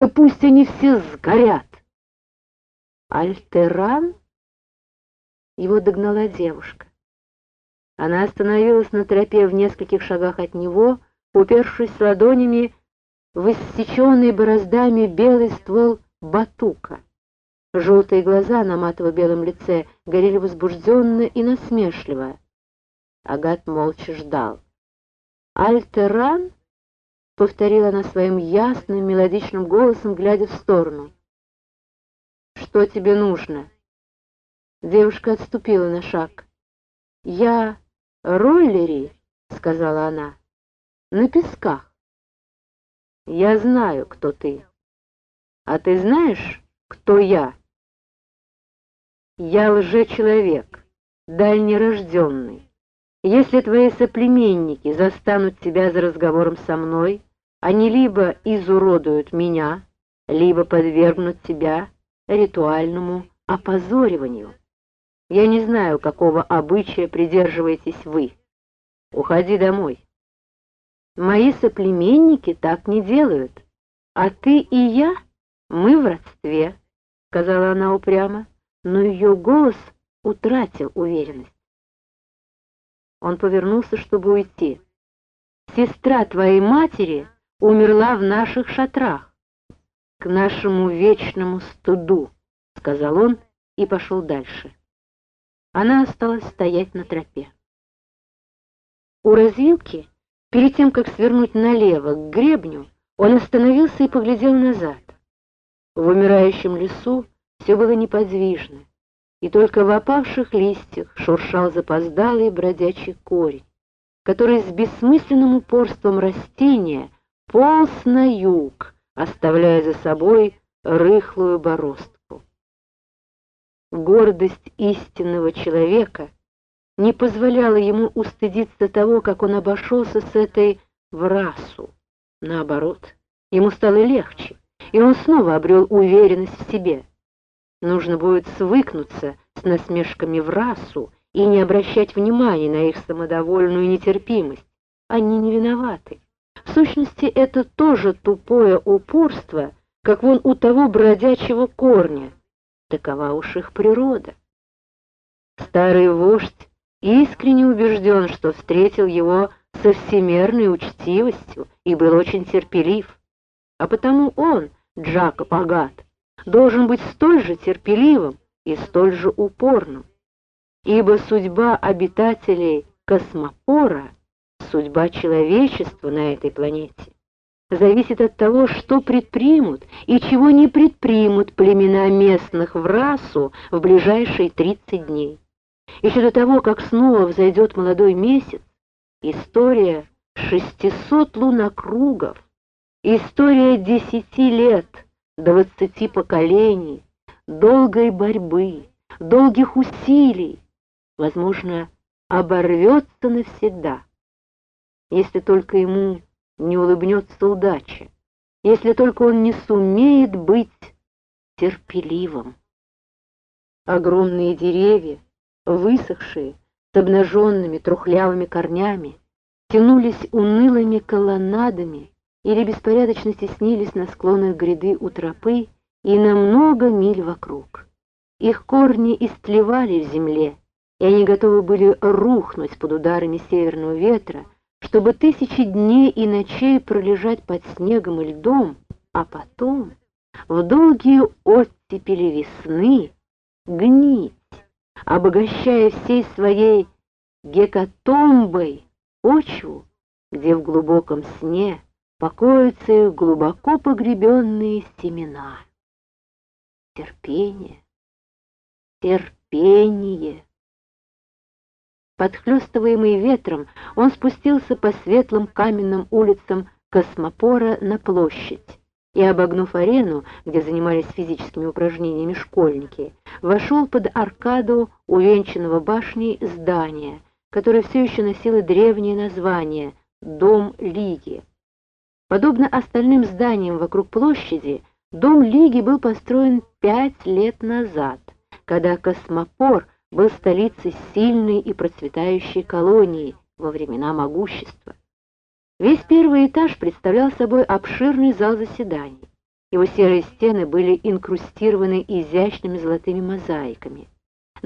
Да пусть они все сгорят. Альтеран? Его догнала девушка. Она остановилась на тропе в нескольких шагах от него, упершись ладонями в иссеченный бороздами белый ствол батука. Желтые глаза на матово-белом лице горели возбужденно и насмешливо. Агат молча ждал. «Альтеран?» — повторила она своим ясным мелодичным голосом, глядя в сторону. «Что тебе нужно?» Девушка отступила на шаг. «Я роллери», — сказала она, — «на песках». «Я знаю, кто ты. А ты знаешь, кто я?» «Я лжечеловек, дальнерожденный. Если твои соплеменники застанут тебя за разговором со мной, они либо изуродуют меня, либо подвергнут тебя ритуальному опозориванию. Я не знаю, какого обычая придерживаетесь вы. Уходи домой. Мои соплеменники так не делают, а ты и я, мы в родстве, — сказала она упрямо, но ее голос утратил уверенность. Он повернулся, чтобы уйти. «Сестра твоей матери умерла в наших шатрах, к нашему вечному студу», — сказал он и пошел дальше. Она осталась стоять на тропе. У развилки, перед тем, как свернуть налево к гребню, он остановился и поглядел назад. В умирающем лесу все было неподвижно, и только в опавших листьях шуршал запоздалый бродячий корень, который с бессмысленным упорством растения полз на юг, оставляя за собой рыхлую бороздку. Гордость истинного человека не позволяла ему устыдиться того, как он обошелся с этой врасу. Наоборот, ему стало легче, и он снова обрел уверенность в себе. Нужно будет свыкнуться с насмешками в расу и не обращать внимания на их самодовольную нетерпимость. Они не виноваты. В сущности, это тоже тупое упорство, как вон у того бродячего корня, Такова уж их природа. Старый вождь искренне убежден, что встретил его со всемерной учтивостью и был очень терпелив. А потому он, Джакоб Агат, должен быть столь же терпеливым и столь же упорным. Ибо судьба обитателей Космопора — судьба человечества на этой планете зависит от того, что предпримут и чего не предпримут племена местных в расу в ближайшие 30 дней. Еще до того, как снова взойдет молодой месяц, история 600 лунокругов, история 10 лет, 20 поколений, долгой борьбы, долгих усилий, возможно, оборвется навсегда, если только ему не улыбнется удача, если только он не сумеет быть терпеливым. Огромные деревья, высохшие, с обнаженными трухлявыми корнями, тянулись унылыми колоннадами или беспорядочно теснились на склонах гряды у тропы и на много миль вокруг. Их корни истлевали в земле, и они готовы были рухнуть под ударами северного ветра, чтобы тысячи дней и ночей пролежать под снегом и льдом, а потом в долгие оттепели весны гнить, обогащая всей своей гекатомбой почву, где в глубоком сне покоятся их глубоко погребенные семена. Терпение, терпение. Подхлёстываемый ветром, он спустился по светлым каменным улицам Космопора на площадь и, обогнув арену, где занимались физическими упражнениями школьники, вошел под аркаду увенчанного башней здания, которое все еще носило древнее название «Дом Лиги». Подобно остальным зданиям вокруг площади, Дом Лиги был построен пять лет назад, когда Космопор — был столицей сильной и процветающей колонии во времена могущества. Весь первый этаж представлял собой обширный зал заседаний. Его серые стены были инкрустированы изящными золотыми мозаиками.